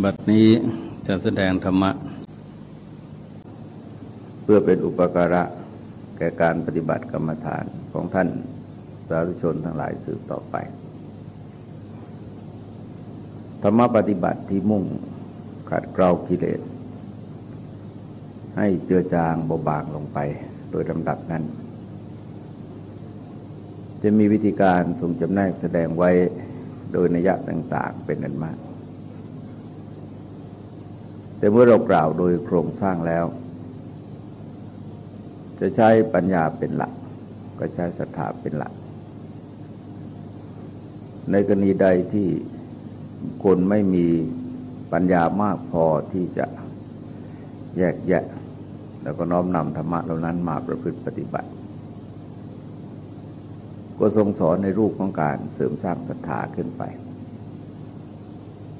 บัดนี้จะแสดงธรรมะ เพื่อเป็นอุปการะ แก่การปฏิบัติกรรมฐานของท่านสาธุชนทั้งหลายสืบต่อไป ธรรมะปฏิบัติที่มุ่งขัดเกลากิเลส ให้เจือจางเบาบางลงไปโดยลำดับนั้น จะมีวิธีการทรงจำแนกแสดงไว้โดยนัยยะต่าง ๆ เป็นอันมาก แต่เมื่อเรากล่าวโดยโครงสร้างแล้ว จะใช้ปัญญาเป็นหลัก ก็ใช้ศรัทธาเป็นหลัก ในกรณีใดที่คนไม่มีปัญญามากพอที่จะแยกแยะ แล้วก็น้อมนำธรรมะเหล่านั้นมาประพฤติปฏิบัติ ก็ทรงสอนในรูปของการเสริมสร้างศรัทธาขึ้นไป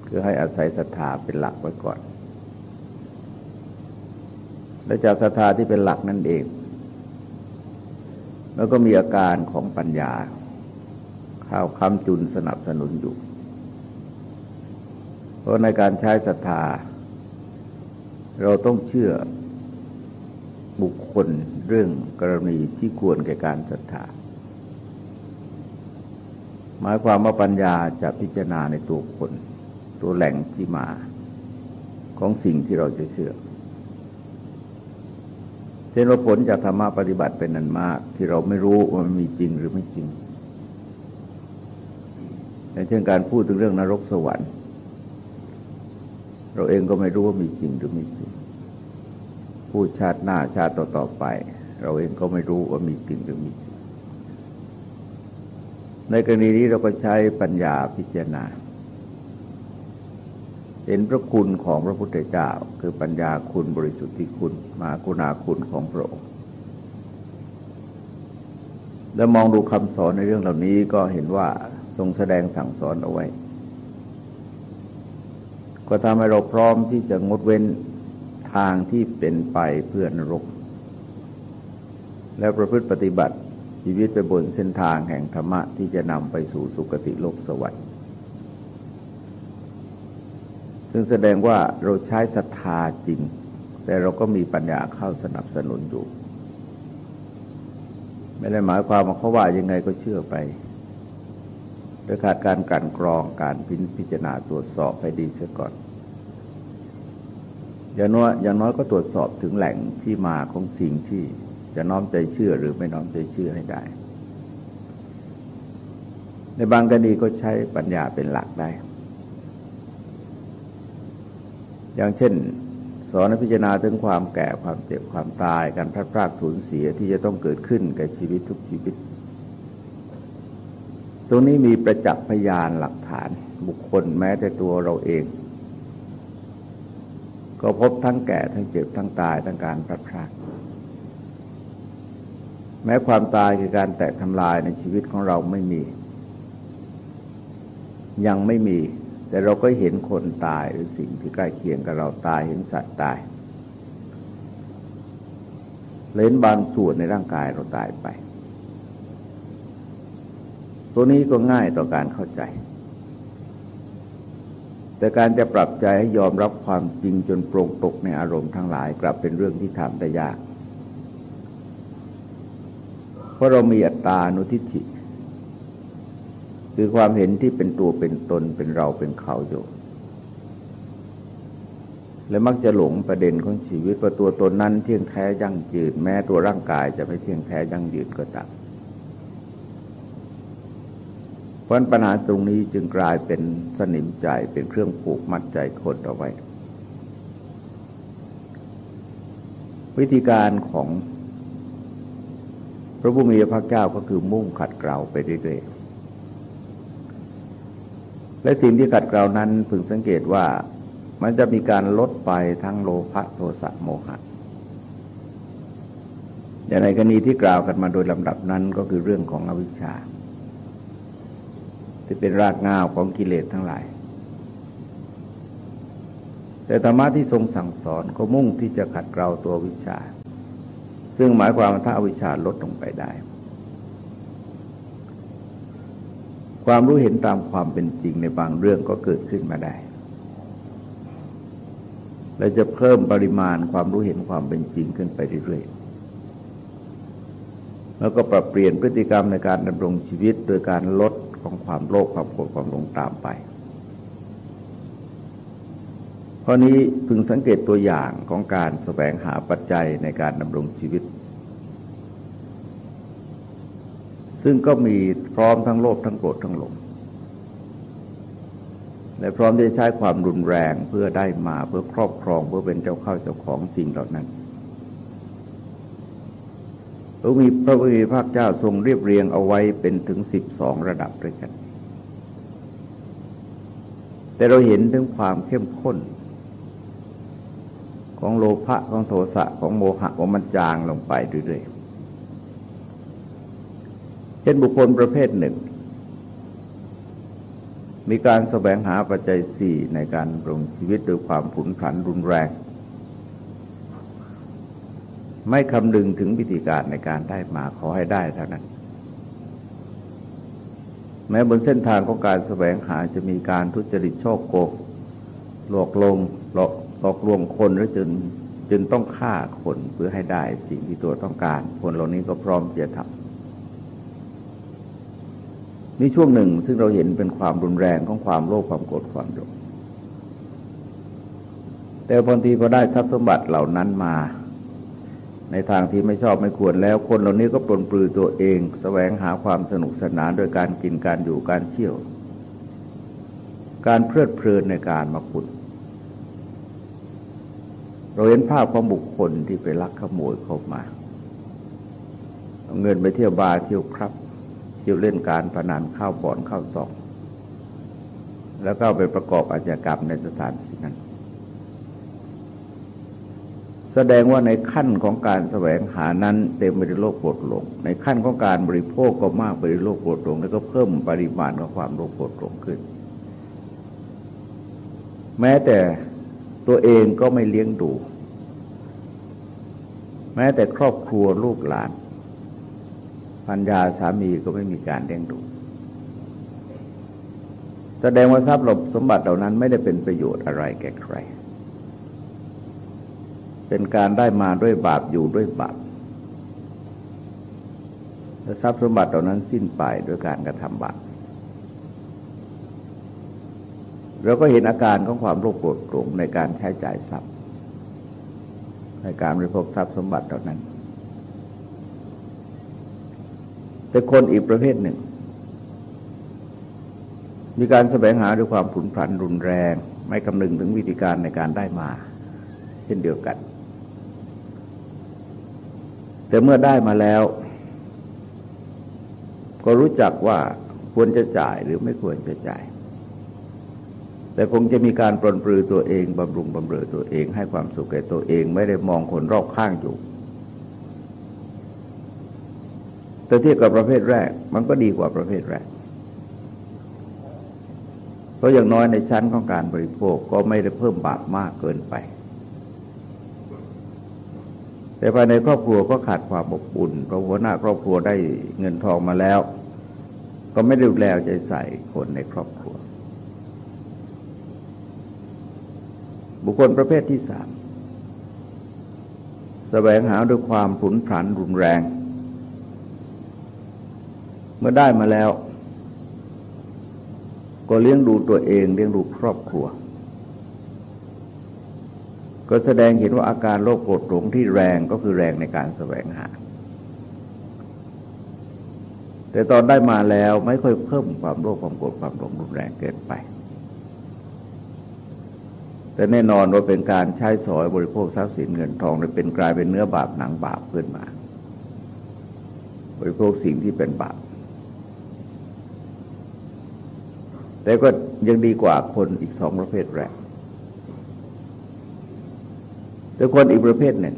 คือให้อาศัยศรัทธาเป็นหลักไว้ก่อน และจากศรัทธาที่เป็นหลักนั่นเอง แล้วก็มีอาการของปัญญา ข้าวคำจุนสนับสนุนอยู่ เพราะในการใช้ศรัทธา เราต้องเชื่อบุคคลเรื่องกรณีที่ควรแก่การศรัทธา หมายความว่าปัญญาจะพิจารณาในตัวคน ตัวแหล่งที่มาของสิ่งที่เราจะเชื่อ เช่นว่าผลจากธรรมะปฏิบัติเป็นนันมาก ที่เราไม่รู้ว่ามันมีจริงหรือไม่จริงอย่างเช่นการพูดถึงเรื่องนรกสวรรค์ เราเองก็ไม่รู้ว่ามีจริงหรือไม่จริง พูดชาติหน้าชาติต่อๆไป เราเองก็ไม่รู้ว่ามีจริงหรือไม่จริง ในกรณีนี้เราก็ใช้ปัญญาพิจารณา เห็นพระคุณของพระพุทธเจ้า คือปัญญาคุณบริสุทธิคุณมากุณาคุณของพระองค์แล้วมองดูคำสอนในเรื่องเหล่านี้ก็เห็นว่าทรงแสดงสั่งสอนเอาไว้ ก็ทำให้เราพร้อมที่จะงดเว้นทางที่เป็นไปเพื่อนรก แล้วประพฤติปฏิบัติชีวิตไปบนเส้นทางแห่งธรรมะที่จะนำไปสู่สุคติโลกสวรรค์ ซึ่งแสดงว่าเราใช้ศรัทธาจริง แต่เราก็มีปัญญาเข้าสนับสนุนอยู่ ไม่ได้หมายความว่าเขาว่ายังไงก็เชื่อไปโดยขาดการกันกรองการพิพจารณาตรวจสอบให้ดีเสียก่อนอย่างน้อยอย่างน้อยก็ตรวจสอบถึงแหล่งที่มาของสิ่งที่จะน้อมใจเชื่อหรือไม่น้อมใจเชื่อให้ได้ ในบางกรณีก็ใช้ปัญญาเป็นหลักได้ อย่างเช่น สอนพิจารณาถึงความแก่ความเจ็บความตายการพลาดพลาดสูญเสียที่จะต้องเกิดขึ้นกับชีวิตทุกชีวิต ตรงนี้มีประจักษ์พยานหลักฐานบุคคลแม้แต่ตัวเราเอง ก็พบทั้งแก่ทั้งเจ็บทั้งตายทั้งการพลาดพลาดแม้ความตายคือการแตกทำลายในชีวิตของเราไม่มี ยังไม่มี แต่เราก็เห็นคนตายหรือสิ่งที่ใกล้เคียงกับเราตายเห็นสัตว์ตายเล่นบางส่วนในร่างกายเราตายไป ตัวนี้ก็ง่ายต่อการเข้าใจ แต่การจะปรับใจให้ยอมรับความจริงจนโปร่งตกในอารมณ์ทั้งหลาย กลับเป็นเรื่องที่ทำได้ยาก เพราะเรามีอัตตานุทิฏฐิ คือความเห็นที่เป็นตัวเป็นตนเป็นเราเป็นเขาอยู่และมักจะหลงประเด็นของชีวิตว่าตัวตนนั้นเที่ยงแท้ยั่งยืน แม้ตัวร่างกายจะไม่เที่ยงแท้ยั่งยืนก็ตามเพราะปัญหาตรงนี้จึงกลายเป็นสนิมใจเป็นเครื่องผูกมัดใจคนเอาไว้ วิธีการของพระผู้มีพระเจ้าก็คือมุ่งขัดเกลาไปเรื่อยๆ และสิ่งที่ขัดเกลานั้นพึงสังเกตว่ามันจะมีการลดไปทั้งโลภะโทสะโมหะอย่างในกรณีที่กล่าวกันมาโดยลำดับนั้นก็คือเรื่องของอวิชชา ที่เป็นรากง่าวของกิเลสทั้งหลาย แต่ธรรมะที่ทรงสั่งสอนก็มุ่งที่จะขัดเกลาตัววิชา ซึ่งหมายความว่าถ้าอวิชชาลดลงไปได้ ความรู้เห็นตามความเป็นจริงในบางเรื่องก็เกิดขึ้นมาได้ และจะเพิ่มปริมาณความรู้เห็นความเป็นจริงขึ้นไปเรื่อยๆ แล้วก็ปรับเปลี่ยนพฤติกรรมในการดำรงชีวิต โดยการลดของความโลภความโกรธความหลงตามไปข้อนี้พึงสังเกตตัวอย่างของการแสวงหาปัจจัยในการดำรงชีวิต ซึ่งก็มีพร้อมทั้งโลภทั้งโกรธทั้งหลงและพร้อมที่จะใช้ความรุนแรงเพื่อได้มาเพื่อครอบครองเพื่อเป็นเจ้าเข้าเจ้าของสิ่งเหล่านั้นพระมีพระมีพระเจ้าทรงเรียบเรียงเอาไว้เป็นถึงสิบสองระดับด้วยกัน แต่เราเห็นถึงความเข้มข้น ของโลภะของโทสะของโมหะว่ามันจางลงไปเรื่อยๆ เช่นบุคคลประเภทหนึ่ง มีการแสวงหาปัจจัยสี่ในการปรงชีวิตโดยความผุนผันรุนแรง ไม่คำนึงถึงวิธีการในการได้มาขอให้ได้เท่านั้น แม้บนเส้นทางของการแสวงหาจะมีการทุจริตช่อโกงหลอกลงหลอกหลอกลวงคนหรือจนจนต้องฆ่าคนเพื่อให้ได้สิ่งที่ตัวต้องการ คนเหล่านี้ก็พร้อมจะทำ นี่ช่วงหนึ่งซึ่งเราเห็นเป็นความรุนแรงของความโลภความโกรธความหลงแต่บางทีพอได้ทรัพย์สมบัติเหล่านั้นมา ในทางที่ไม่ชอบไม่ควรแล้ว คนเหล่านี้ก็ปลนปลือตัวเองสแสวงหาความสนุกสนานโดยการกินการอยู่การเที่ยว การเพลิดเพลินในการมาขุดเราเห็นภาพของบุคคลที่ไปลักขโมยเข้ามาเอาเงินไปเที่ยวบาร์เที่ยวครับ เที่ยวเล่นการพนันเข้าบ่อนเข้าสองแล้วก็ไปประกอบอาชญากรรมในสถานที่นั้น แสดงว่าในขั้นของการแสวงหานั้นเต็มไปด้วยโลภโกรธหลง ในขั้นของการบริโภคก็มากไปด้วยโลภโกรธหลง แล้วก็เพิ่มปริมาณของความโลภโกรธหลงขึ้น แม้แต่ตัวเองก็ไม่เลี้ยงดู แม้แต่ครอบครัวลูกหลาน พัญญาสามีก็ไม่มีการเลี้ยงดู แสดงว่าทรัพย์หลบสมบัติเหล่านั้นไม่ได้เป็นประโยชน์อะไรแก่ใคร เป็นการได้มาด้วยบาปอยู่ด้วยบาปและทรัพย์สมบัติเหล่านั้นสิ้นไปด้วยการกระทำบาปเราก็เห็นอาการของความโลภโกรธโกรธในการใช้จ่ายทรัพย์ ในการบริโภคทรัพย์สมบัติเหล่านั้น แต่คนอีกประเภทหนึ่ง มีการแสวงหาด้วยความผุนผันรุนแรง ไม่คำนึงถึงวิธีการในการได้มา เช่นเดียวกัน แต่เมื่อได้มาแล้ว ก็รู้จักว่าควรจะจ่ายหรือไม่ควรจะจ่าย แต่คงจะมีการปลนปลือตัวเองบำรุงบำเรอตัวเอง ให้ความสุขแก่ตัวเอง ไม่ได้มองคนรอบข้างอยู่ แต่เทียบกับประเภทแรก มันก็ดีกว่าประเภทแรก เพราะอย่างน้อยในชั้นของการบริโภคก็ไม่ได้เพิ่มบาปมากเกินไป แต่ภายในครอบครัวก็ขาดความอบอุ่นเพราะหัวหน้าครอบครัวได้เงินทองมาแล้ว ก็ไม่ดูแลใจใส่คนในครอบครัว บุคคลประเภทที่สามแสวงหาด้วยความผุนผันรุนแรง เมื่อได้มาแล้ว ก็เลี้ยงดูตัวเองเลี้ยงดูครอบครัว ก็แสดงเห็นว่าอาการโรคโกรธหลงที่แรงก็คือแรงในการแสวงหา แต่ตอนได้มาแล้วไม่ค่อยเพิ่มความโรคความโกรธความหลงรุนแรงเกินไป แต่แน่นอนว่าเป็นการใช้สอยบริโภคทรัพย์สินเงินทองเลยเป็นกลายเป็นเนื้อบาปหนังบาปขึ้นมาบริโภคสิ่งที่เป็นบาป แต่ก็ยังดีกว่าคนอีกสองประเภทแรก แต่คนอีกประเภทหนึ่ง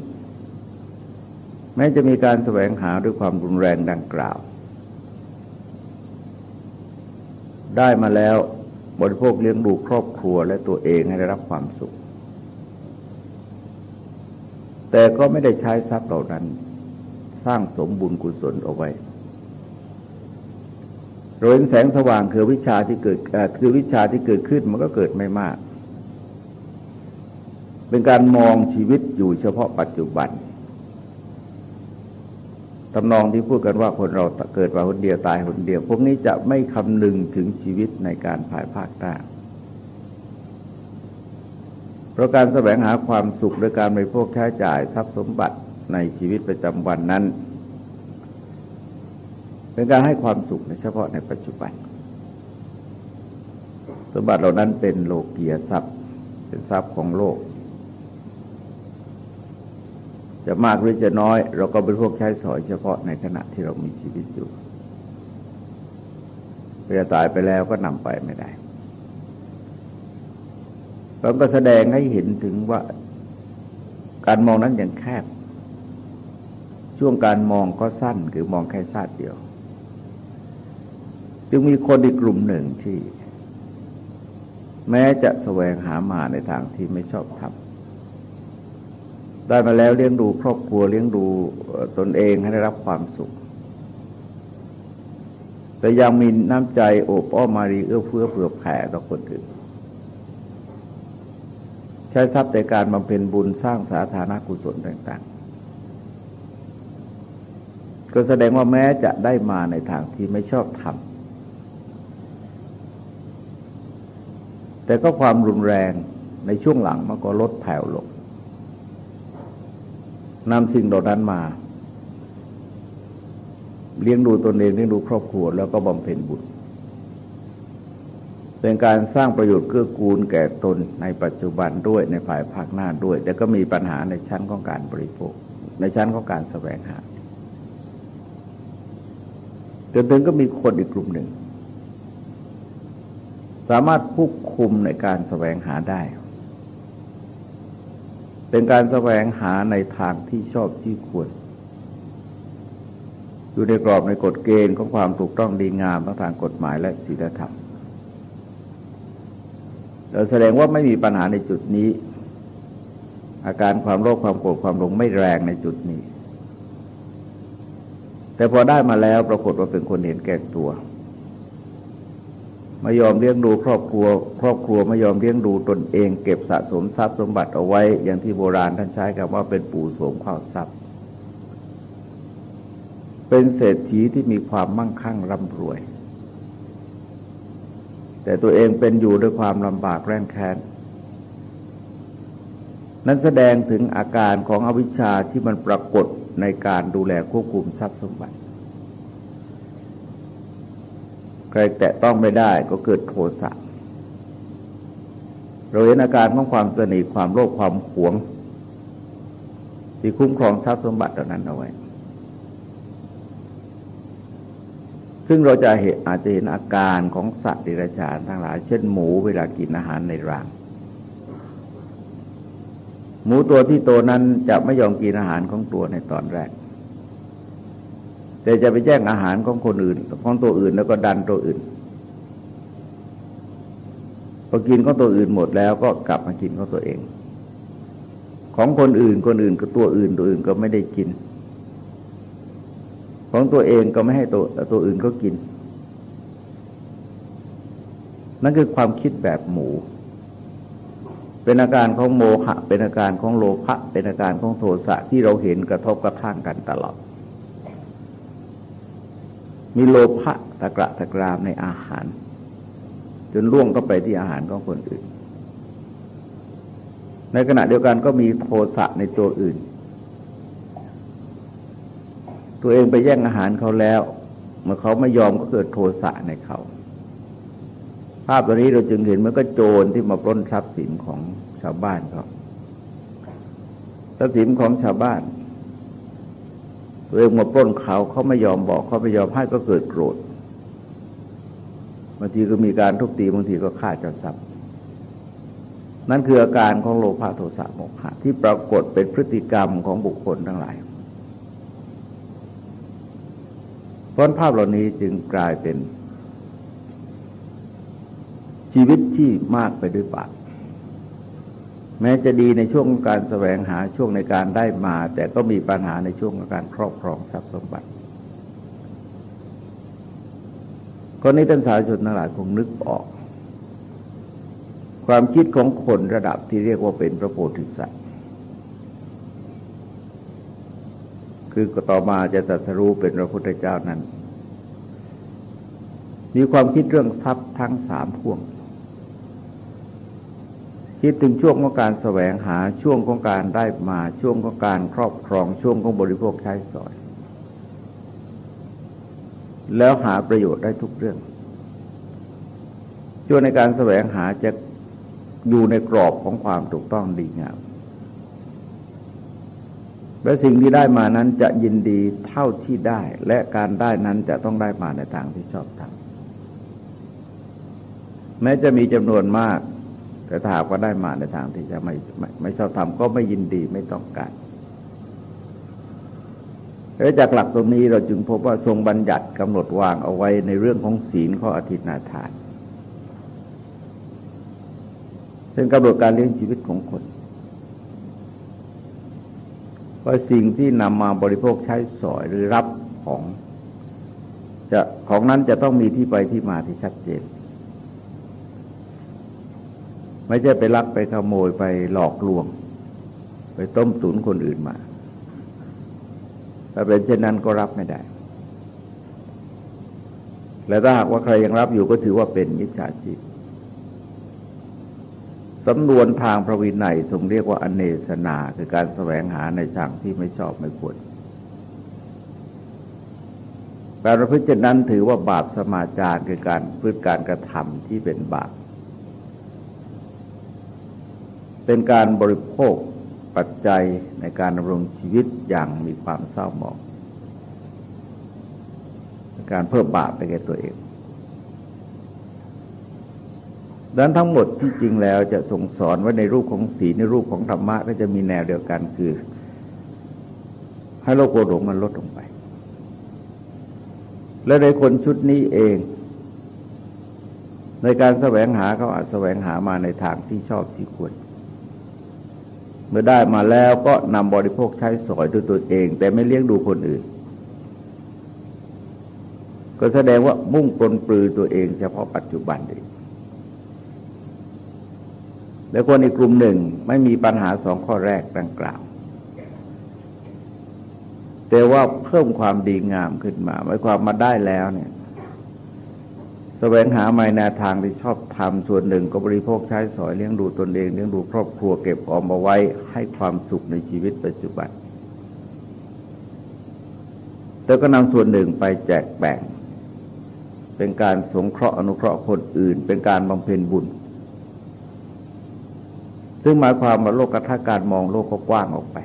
แม้จะมีการแสวงหาด้วยความรุนแรงดังกล่าว ได้มาแล้วบริโภคเลี้ยงดูครอบครัวและตัวเองให้ได้รับความสุข แต่ก็ไม่ได้ใช้ทรัพย์เหล่านั้น สร้างสมบุญกุศลเอาไว้ เราเห็นแสงสว่างคือวิชาที่เกิดคือวิชาที่เกิดขึ้นมันก็เกิดไม่มาก เป็นการมองชีวิตอยู่เฉพาะปัจจุบันตำนองที่พูดกันว่าคนเราเกิดมาคนเดียวตายคนเดียว พวกนี้จะไม่คำนึงถึงชีวิตในการภายภาคหน้าเพราะการแสวงหาความสุขโดยการบริโภคใช้จ่ายทรัพย์สมบัติในชีวิตประจำวันนั้น เป็นการให้ความสุขในเฉพาะในปัจจุบัน สมบัติเหล่านั้นเป็นโลกียทรัพย์ เป็นทรัพย์ของโลก จะมากหรือจะน้อย เราก็เป็นพวกใช้สอยเฉพาะในขณะที่เรามีชีวิตอยู่เวลาตายไปแล้วก็นำไปไม่ได้เราก็แสดงให้เห็นถึงว่าการมองนั้นอย่างแคบ ช่วงการมองก็สั้นคือมองแค่ชาติเดียว จึงมีคนอีกกลุ่มหนึ่งที่ แม้จะแสวงหามาในทางที่ไม่ชอบทำได้มาแล้วเลี้ยงดูครอบครัวเลี้ยงดูตนเองให้ได้รับความสุข แต่ยังมีน้ำใจโอบอ้อมมารีเอื้อเฟื้อเผื่อแผ่ต่อคนอื่นใช้ทรัพย์ในการบำเพ็ญบุญสร้างสาธารณกุศลต่าง ๆก็แสดงว่าแม้จะได้มาในทางที่ไม่ชอบทำ แต่ก็ความรุนแรงในช่วงหลังมันก็ลดแผ่วลงนำสิ่งเหล่านั้นมา เลี้ยงดูตนเองเลี้ยงดูครอบครัวแล้วก็บำเพ็ญบุญเป็นการสร้างประโยชน์เกื้อกูลแก่ตนในปัจจุบันด้วยในภายภาคหน้าด้วย แต่ก็มีปัญหาในชั้นของการบริโภค ในชั้นของการแสวงหาจนถึงก็มีคนอีกกลุ่มหนึ่ง สามารถควบคุมในการแสวงหาได้ เป็นการแสวงหาในทางที่ชอบที่ควร อยู่ในกรอบในกฎเกณฑ์ของความถูกต้องดีงามทั้งทางกฎหมายและศีลธรรมแสดงว่าไม่มีปัญหาในจุดนี้ อาการความโลภความโกรธความหลงไม่แรงในจุดนี้ แต่พอได้มาแล้วปรากฏว่าเป็นคนเห็นแก่ตัว ไม่ยอมเลี้ยงดูครอบครัว ครอบครัวไม่ยอมเลี้ยงดูตนเอง เก็บสะสมทรัพย์สมบัติเอาไว้ อย่างที่โบราณท่านใช้คำว่าเป็นปู่โสมข้าวทรัพย์ เป็นเศรษฐีที่มีความมั่งคั่งร่ำรวย แต่ตัวเองเป็นอยู่ด้วยความลำบากแร้นแค้นนั้นแสดงถึงอาการของอวิชชาที่มันปรากฏในการดูแลควบคุมทรัพย์สมบัติ ใครแตะต้องไม่ได้ก็เกิดโทสะเราเห็นอาการของความสนิทความโลภความหวง ที่คุ้มครองทรัพย์สมบัติเหล่านั้นเอาไว้ ซึ่งเราจะเห็นอาจจะเห็นอาการของสัตว์ดิรัจฉานทั้งหลาย เช่นหมูเวลากินอาหารในรังหมูตัวที่โตนั้นจะไม่ยอมกินอาหารของตัวในตอนแรก แต่จะไปแย่งอาหารของคนอื่น ของตัวอื่นแล้วก็ดันตัวอื่นพอกินของตัวอื่นหมดแล้วก็กลับมากินของตัวเอง ของคนอื่นคนอื่นก็ตัวอื่นตัวอื่นก็ไม่ได้กิน ของตัวเองก็ไม่ให้ตัวตัวอื่นก็กิน นั่นคือความคิดแบบหมูเป็นอาการของโมหะ เป็นอาการของโลภะเป็นอาการของโทสะที่เราเห็นกระทบกระทั่งกันตลอด มีโลภะตะกระตะกรามในอาหาร จนล่วงก็ไปที่อาหารของคนอื่น ในขณะเดียวกันก็มีโทสะในตัวอื่น ตัวเองไปแย่งอาหารเขาแล้ว เมื่อเขาไม่ยอมก็เกิดโทสะในเขา ภาพตัวนี้เราจึงเห็นมันก็โจรที่มาปล้นทรัพย์สินของชาวบ้านเขาทรัพย์สินของชาวบ้าน ตัวเองมาปล้นเขาเขาไม่ยอมบอกเขาไม่ยอมให้ก็เกิดโกรธบางทีก็มีการทุบตีบางทีก็ฆ่าเจ้าทรัพย์ นั่นคืออาการของโลภะโทสะโมหะที่ปรากฏเป็นพฤติกรรมของบุคคลทั้งหลายเพราะภาพเหล่านี้จึงกลายเป็นชีวิตที่มากไปด้วยบาป แม้จะดีในช่วงการแสวงหาช่วงในการได้มา แต่ก็มีปัญหาในช่วงการครอบครองทรัพย์สมบัติคนนี้ท่านสาธารณชนทั้งหลายคงนึกออก ความคิดของคนระดับที่เรียกว่าเป็นพระโพธิสัตว์คือต่อมาจะตรัสรู้เป็นพระพุทธเจ้านั้น มีความคิดเรื่องทรัพย์ทั้งสามพวง คิดถึงช่วงของการแสวงหาช่วงของการได้มาช่วงของการครอบครองช่วงของบริโภคใช้สอย แล้วหาประโยชน์ได้ทุกเรื่อง ช่วงในการแสวงหาจะอยู่ในกรอบของความถูกต้องดีงามและสิ่งที่ได้มานั้นจะยินดีเท่าที่ได้ และการได้นั้นจะต้องได้มาในทางที่ชอบทำแม้จะมีจำนวนมาก แต่ถ้าหากว่าได้มาในทางที่จะไม่ไม่ไม่ชอบทำก็ไม่ยินดีไม่ต้องการและจากหลักตรงนี้เราจึงพบว่าทรงบัญญัติกำหนดวางเอาไว้ในเรื่องของศีลข้ออธินาทานเป็นกำหนดการเลี้ยงชีวิตของคนว่าสิ่งที่นำมาบริโภคใช้สอยหรือรับของจะของนั้นจะต้องมีที่ไปที่มาที่ชัดเจน ไม่ใช่ไปลักไปขโมยไปหลอกลวง ไปต้มตุนคนอื่นมาถ้าเป็นเช่นนั้นก็รับไม่ได้ และถ้าหากว่าใครยังรับอยู่ก็ถือว่าเป็นมิจฉาชีพสำนวนทางพระวินัยทรงเรียกว่าอเนสนาคือการแสวงหาในทางที่ไม่ชอบไม่ควรการประพฤตินั้นถือว่าบาปสมาจารคือการพฤติการกระทำที่เป็นบาป เป็นการบริโภคปัจจัยในการดำรงชีวิตอย่างมีความเศร้าหมองการเพิ่มบาปไปแก่ตัวเองดังนั้นทั้งหมดที่จริงแล้วจะส่งสอนไว้ในรูปของศีลในรูปของธรรมะก็จะมีแนวเดียวกันคือ ให้โลกโกรธมันลดลงไป และในคนชุดนี้เอง ในการแสวงหาเขาอาจแสวงหามาในทางที่ชอบที่ควร เมื่อได้มาแล้วก็นำบริโภคใช้สอยด้วยตัวเอง แต่ไม่เลี้ยงดูคนอื่น ก็แสดงว่ามุ่งปลนปลือตัวเองเฉพาะปัจจุบันเองแล้วคนอีกกลุ่มหนึ่งไม่มีปัญหาสองข้อแรกดังกล่าว แต่ว่าเพิ่มความดีงามขึ้นมาหมายความมาได้แล้วเนี่ย วงหาใหม่แนวทางที่ชอบทำส่วนหนึ่งก็บริโภคใช้สอยเลี้ยงดูตนเองเลี้ยงดูครอบครัวเก็บออมเอาไว้ให้ความสุขในชีวิตปัจจุบันแต่ก็นำส่วนหนึ่งไปแจกแบ่ง เป็นการสงเคราะห์อนุเคราะห์คนอื่น เป็นการบำเพ็ญบุญ ซึ่งหมายความว่าโลกกระทาการมองโลกก็กว้างออกไป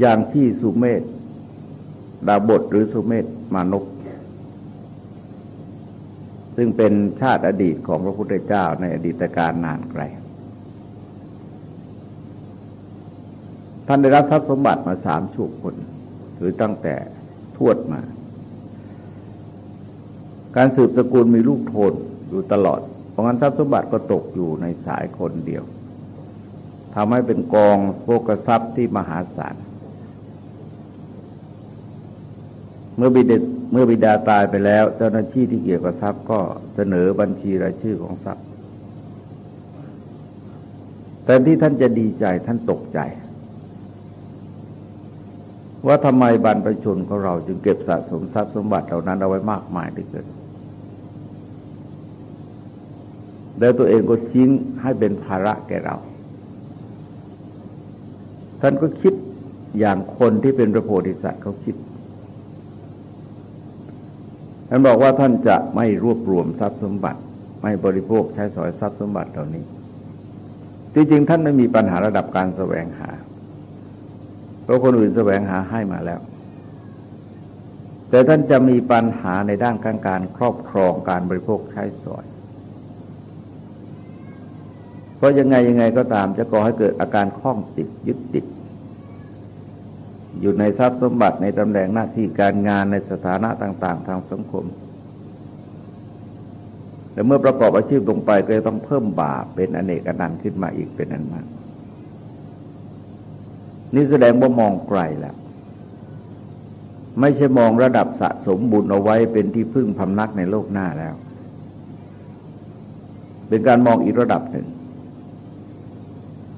อย่างที่สุเมธ ดาบทหรือสุเมธมานก ซึ่งเป็นชาติอดีตของพระพุทธเจ้าในอดีตการนานไกล ท่านได้รับทรัพย์สมบัติมาสามชุกคน หรือตั้งแต่ทวดมา การสืบตระกูลมีลูกโทนอยู่ตลอด เพราะงั้นทรัพย์สมบัติก็ตกอยู่ในสายคนเดียวทำให้เป็นกองโภกทรัพย์ที่มหาศาล เมื่อบิดเมื่อบิดาตายไปแล้ว เจ้าหน้าที่ที่เกี่ยวกับทรัพย์ก็เสนอบัญชีรายชื่อของทรัพย์แต่ที่ท่านจะดีใจท่านตกใจ ว่าทำไมบรรพชนของเราจึงเก็บสะสมทรัพย์สมบัติเหล่านั้นเอาไว้มากมายเหลือเกินแล้วตัวเองก็ทิ้งให้เป็นภาระแก่เรา ท่านก็คิดอย่างคนที่เป็นพระโพธิสัตว์เขาคิด ท่านบอกว่าท่านจะไม่รวบรวมทรัพย์สมบัติ ไม่บริโภคใช้สอยทรัพย์สมบัติเหล่านี้จริงๆท่านไม่มีปัญหาระดับการแสวงหา เพราะคนอื่นแสวงหาให้มาแล้ว แต่ท่านจะมีปัญหาในด้านการการครอบครองการบริโภคใช้สอย เพราะยังไงยังไงก็ตามจะก่อให้เกิดอาการคล้องติดยึดติด อยู่ในทรัพย์สมบัติในตำแหน่งหน้าที่การงานในสถานะต่าง ๆ ทางสังคมแต่เมื่อประกอบอาชีพลงไปก็จะต้องเพิ่มบาปเป็นอเนกอนันต์ขึ้นมาอีกเป็นอันมาก นี่แสดงว่ามองไกลแล้วไม่ใช่มองระดับสะสมบุญเอาไว้เป็นที่พึ่งพำนักในโลกหน้าแล้ว เป็นการมองอีกระดับหนึ่ง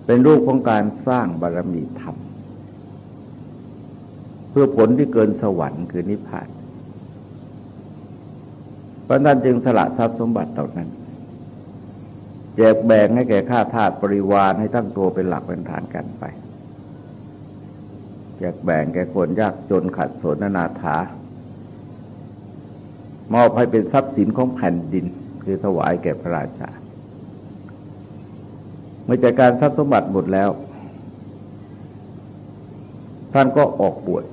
เป็นรูปของการสร้างบารมีธรรม เพื่อผลที่เกินสวรรค์คือนิพพานพระท่านจึงสละทรัพย์สมบัติเหล่านั้น แจกแบ่งให้แก่ข้าทาสบริวารให้ตั้งตัวเป็นหลักเป็นฐานกันไป แจกแบ่งแก่คนยากจนขัดสนนาถามอบให้เป็นทรัพย์สินของแผ่นดิน คือถวายแก่พระราชาเมื่อจัดการทรัพย์สมบัติหมดแล้ว ท่านก็ออกบวช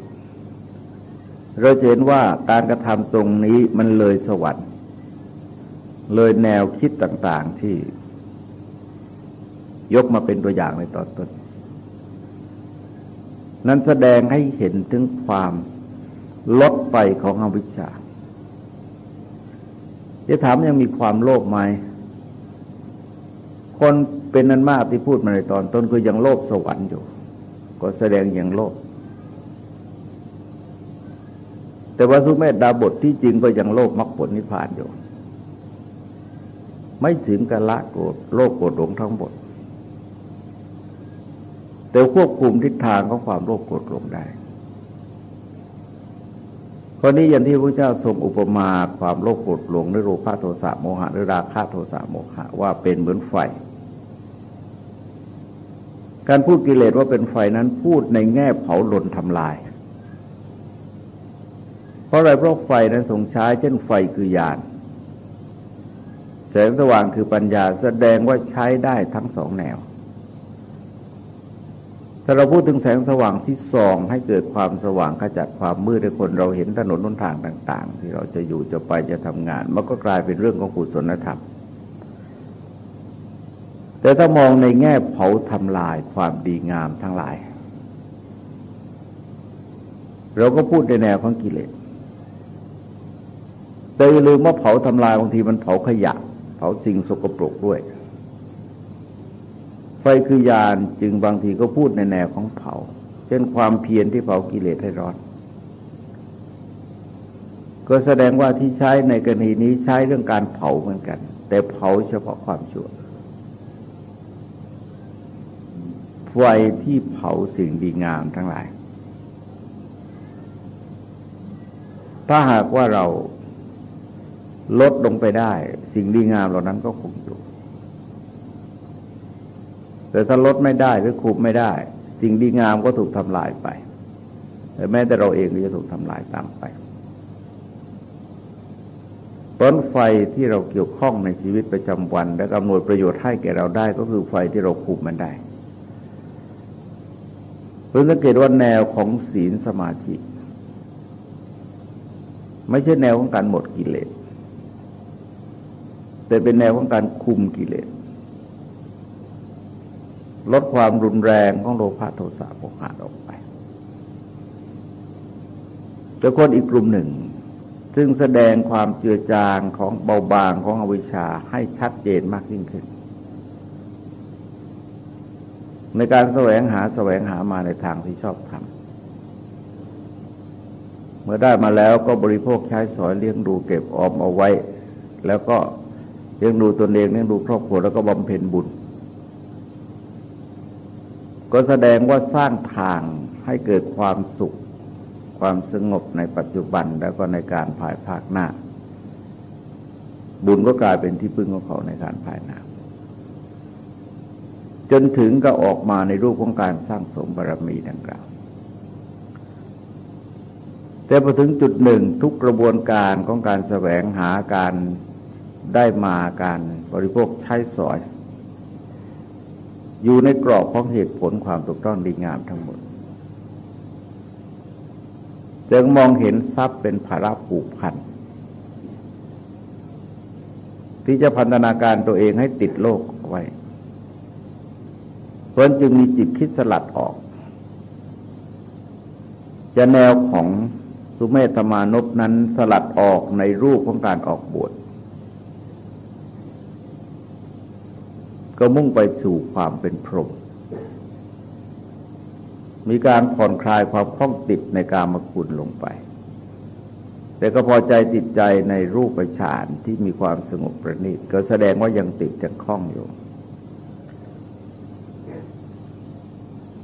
เราเห็นว่าการกระทำตรงนี้มันเลยสวรรค์ เลยแนวคิดต่าง ๆที่ ยกมาเป็นตัวอย่างในตอนต้น นั้นแสดงให้เห็นถึงความลดไปของอวิชชาจะถามยังมีความโลภไหม คนเป็นนันมากที่พูดมาในตอนต้นคือยังโลภสวรรค์อยู่ ก็แสดงยังโลภ แต่ว่าสุเมธดาบทที่จริงก็ยังโลภมรรคผลนิพพานอยู่ ไม่ถึงกับละโกรธโลภโกรธหลงทั้งหมดแต่ควบคุมทิศทางของความโลภโกรธหลงได้ข้อนี้อย่างที่พระเจ้าทรงอุปมาความโลภโกรธหลงหรือโลภะโทสะโมหะหรือราคะโทสะโมหะว่าเป็นเหมือนไฟ การพูดกิเลสว่าเป็นไฟนั้นพูดในแง่เผาหลนทำลาย เพราะอะไรเพราะไฟนั้นทรงใช้เช่นไฟคือยานแสงสว่างคือปัญญาแสดงว่าใช้ได้ทั้งสองแนว ถ้าเราพูดถึงแสงสว่างที่ส่องให้เกิดความสว่างขจัดความมืดให้คนเราเห็นถนนนนทางต่าง ๆ ที่เราจะอยู่จะไปจะทำงาน มันก็กลายเป็นเรื่องของกุศลธรรม แต่ถ้ามองในแง่เผาทำลายความดีงามทั้งหลาย เราก็พูดในแนวของกิเลส แต่อย่าลืมว่าเผาทำลายบางทีมันเผาขยะ เผาสิ่งสกปรกด้วย ไฟคือยานจึงบางทีก็พูดในแนวของเผา เช่นความเพียรที่เผากิเลสให้ร้อน ก็แสดงว่าที่ใช้ในกรณีนี้ใช้เรื่องการเผาเหมือนกัน แต่เผาเฉพาะความชั่วไฟที่เผาสิ่งดีงามทั้งหลาย ถ้าหากว่าเรา ลดลงไปได้ สิ่งดีงามเหล่านั้นก็คงอยู่ แต่ถ้าลดไม่ได้หรือคุมไม่ได้ สิ่งดีงามก็ถูกทำลายไปแต่แม้แต่เราเองก็จะถูกทำลายตามไปผลไฟที่เราเกี่ยวข้องในชีวิตประจำวัน และกำหนดประโยชน์ให้แก่เราได้ก็คือไฟที่เราคุมมันได้เพื่อสังเกตว่าแนวของศีลสมาธิ ไม่ใช่แนวของการหมดกิเลส แต่เป็นแนวของการคุมกิเลส ลดความรุนแรงของโลภะโทสะโมหะออกไป แต่คนอีกกลุ่มหนึ่ง ซึ่งแสดงความเจือจางของเบาบางของอวิชชาให้ชัดเจนมากยิ่งขึ้น ในการแสวงหาแสวงหามาในทางที่ชอบทำเมื่อได้มาแล้วก็บริโภคใช้สอยเลี้ยงดูเก็บออมเอาไว้ แล้วก็ เลี้ยงดูตนเองเลี้ยงดูครอบครัวแล้วก็บำเพ็ญบุญ ก็แสดงว่าสร้างทางให้เกิดความสุข ความสงบในปัจจุบันแล้วก็ในการภายภาคหน้า บุญก็กลายเป็นที่พึ่งของเขาในการภายหน้าจนถึงก็ออกมาในรูปของการสร้างสมบารมีดังกล่าว แต่พอถึงจุดหนึ่งทุกกระบวนการของการแสวงหาการ ได้มาการบริโภคใช้สอย อยู่ในกรอบของเหตุผลความถูกต้องดีงามทั้งหมดจึงมองเห็นทรัพย์เป็นภาระผูกพันที่จะพันธนาการตัวเองให้ติดโลกไว้เพราะจึงมีจิตคิดสลัดออก จะแนวของสุเมธมานพนั้นสลัดออกในรูปของการออกบวช ก็มุ่งไปสู่ความเป็นพรหมมีการผ่อนคลายความคล้องติดในการมคุณลงไป แต่ก็พอใจติดใจในรูปฌานที่มีความสงบประณีต ก็แสดงว่ายังติดยังคล้องอยู่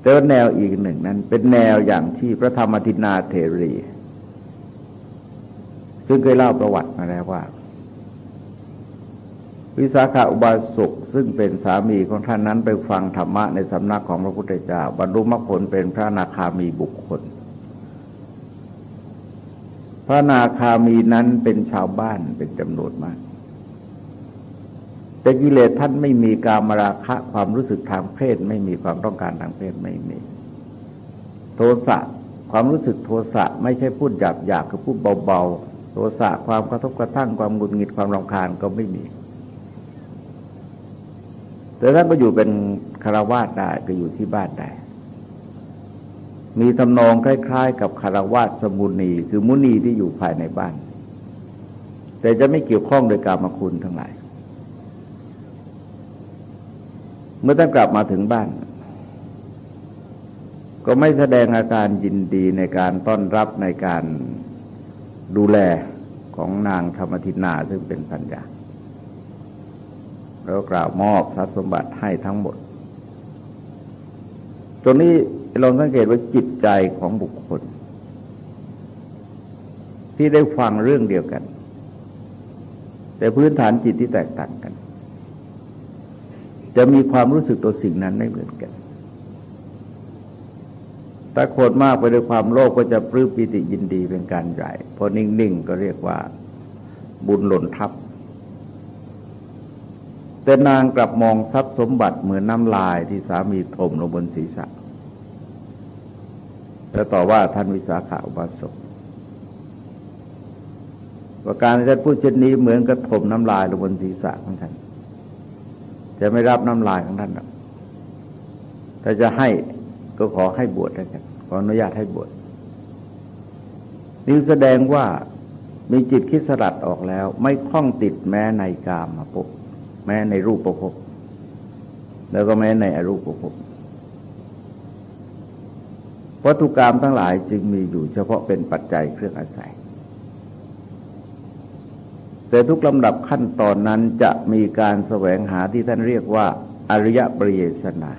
แต่แนวอีกหนึ่งนั้น เป็นแนวอย่างที่พระธรรมทินาเทรี ซึ่งเคยเล่าประวัติมาแล้วว่า วิสาขาอุบาสกซึ่งเป็นสามีของท่านนั้นไปฟังธรรมะในสำนักของพระพุทธเจ้าบรรลุมรรคผลเป็นพระนาคามีบุคคล พระนาคามีนั้นเป็นชาวบ้านเป็นจำนวนมาก แต่กิเลสท่านไม่มีการมราคะความรู้สึกทางเพศไม่มีความต้องการทางเพศไม่มี โทสะความรู้สึกโทสะไม่ใช่พูดหยาบหยาบคือพูดเบาๆ โทสะความกระทบกระทั่งความบุญงิดความรำคาญก็ไม่มี แต่ท่านก็อยู่เป็นคารวาสได้ก็อยู่ที่บ้านได้ มีตำนองคล้าย ๆ กับคารวาสสมุนี คือมุนีที่อยู่ภายในบ้าน แต่จะไม่เกี่ยวข้องโดยการมคุณทั้งหลาย เมื่อท่านกลับมาถึงบ้าน ก็ไม่แสดงอาการยินดีในการต้อนรับในการดูแลของนางธรรมทินาซึ่งเป็นปัญญา แล้วกล่าวมอบทรัพย์สมบัติให้ทั้งหมด ตรงนี้เราสังเกตว่าจิตใจของบุคคล ที่ได้ฟังเรื่องเดียวกัน แต่พื้นฐานจิตที่แตกต่างกัน จะมีความรู้สึกตัวสิ่งนั้นไม่เหมือนกันถ้าโคตรมากไปด้วยความโลภกก็จะปลื้มปิติยินดีเป็นการใหญ่ พอนิ่ง ๆ ก็เรียกว่าบุญหล่นทับ แต่นางกลับมองทรัพย์สมบัติเหมือนน้ำลายที่สามีถมลงบนศีรษะ แล้วต่อว่าท่านวิสาขาอุบาสกว่าการที่ท่านพูดเช่นนี้เหมือนกระถมน้ำลายลงบนศีรษะของท่านจะไม่รับน้ำลายของท่านหรอกถ้าจะให้ก็ขอให้บวชแล้วกันขออนุญาตให้บวชนี่แสดงว่ามีจิตคิดสลัดออกแล้ว ไม่คล้องติดแม้ในกามมาพบ แม้ในรูปประพบแล้วก็แม้ในอรูปประพบวัตถุกรรมทั้งหลายจึงมีอยู่เฉพาะเป็นปัจจัยเครื่องอาศัย แต่ทุกลำดับขั้นตอนนั้นจะมีการแสวงหาที่ท่านเรียกว่าอริยปริเยสนา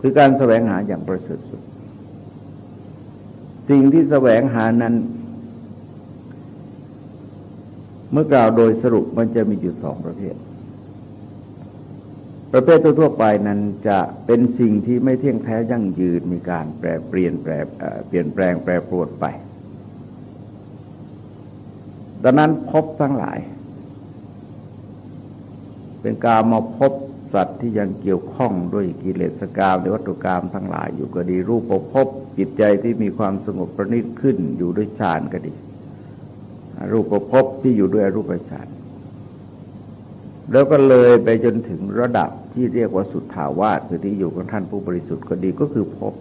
คือการแสวงหาอย่างประเสริฐสุด สิ่งที่แสวงหานั้น เมื่อกล่าวโดยสรุปมันจะมีอยู่สองประเภท ประเภททั่วไปนั้นจะเป็นสิ่งที่ไม่เที่ยงแท้ยั่งยืนมีการแปรเปลี่ยนแปรเปลี่ยนแปลงแปรปรวนไป ดังนั้นพบทั้งหลาย เป็นการมาพบสัตว์ที่ยังเกี่ยวข้องด้วยกิเลสกรรมในวัตถุกรรมทั้งหลายอยู่ก็ดีรูปพบจิตใจที่มีความสงบประณีตขึ้นอยู่ด้วยฌานก็ดี รูปภพที่อยู่ด้วยรูปฌานแล้วก็เลยไปจนถึงระดับที่เรียกว่าสุดถาวาสคือที่อยู่ของท่านผู้บริสุทธิ์ก็ดีก็คือภพ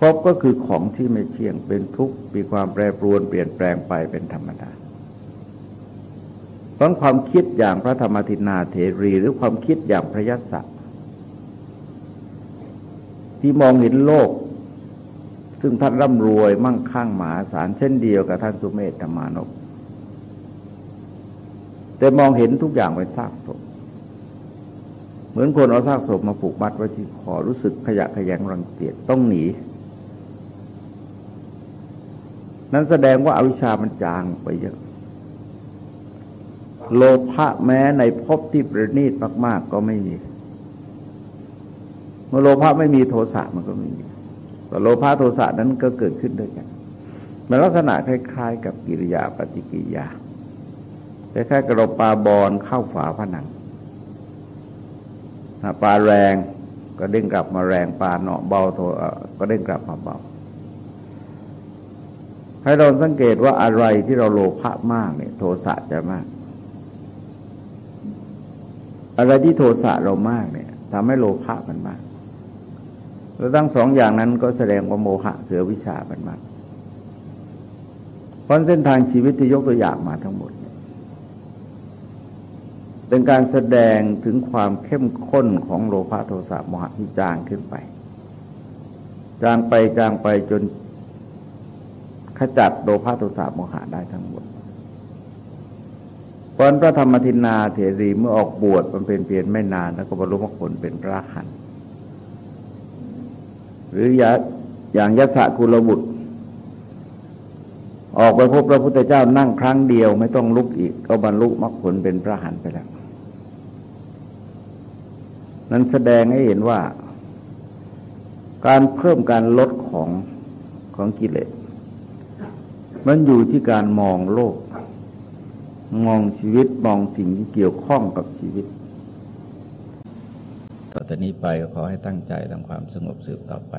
บพก็คือของที่ไม่เที่ยงเป็นทุกข์มีความแปรปรวนเปลี่ยนแปลงไปเป็นธรรมดาเพราะความคิดอย่างพระธรรมทินาเถรี หรือความคิดอย่างพระยศที่มองเห็นโลก ซึ่งท่านร่ำรวยมั่งคั่งมหาศาลเช่นเดียวกับท่านสุเมธธรรมานกแต่มองเห็นทุกอย่างเป็นซากศพ เหมือนคนเอาซากศพมาผูกมัดไว้ที่คอรู้สึกขยะขยงรังเกียจต้องหนี นั้นแสดงว่าอาวิชามันจางไปเยอะ โลภะแม้ในภพที่ประณีตมาก ๆ ก็ไม่มี เมื่อโลภะไม่มีโทสะมันก็ไม่มี โลภะโทสะนั้นก็เกิดขึ้นด้วยกันมันลักษณะคล้าย ๆ กับกิริยาปฏิกิริยาคล้ายๆกับเราปาบอลเข้าฝาผนังปลาแรงก็เด้งกลับมาแรงปลาเนาะเบาโทก็เด้งกลับมาเบาให้เราสังเกตว่าอะไรที่เราโลภะมากเนี่ย โทสะจะมาก อะไรที่โทสะเรามากเนี่ยทำให้โลภะมันมาก แล้วทั้งสองอย่างนั้นก็แสดงว่าโมหะเสือวิชามันมากเพราะเส้นทางชีวิตที่ยกตัวอย่างมาทั้งหมด เป็นการแสดงถึงความเข้มข้นของโลภะโทสะโมหะที่จางขึ้นไป จางไปจางไปจนขจัดโลภะโทสะโมหะได้ทั้งหมดเพราะฉะนั้นพระธรรมทินนาเถรีเมื่อออกบวชมันเป็นเพียงไม่นานแล้วก็บรรลุมรรคผลเป็นพระหันต์ หรืออย่างยัสสะกุลบุตร ออกไปพบพระพุทธเจ้านั่งครั้งเดียวไม่ต้องลุกอีก ก็บรรลุมรรคผลเป็นพระหันไปแล้ว นั้นแสดงให้เห็นว่า การเพิ่มการลดของของกิเลสมันอยู่ที่การมองโลก มองชีวิตมองสิ่งที่เกี่ยวข้องกับชีวิต ต่อนนี้ไปก็ขอให้ตั้งใจทำความสงบสืบต่อไป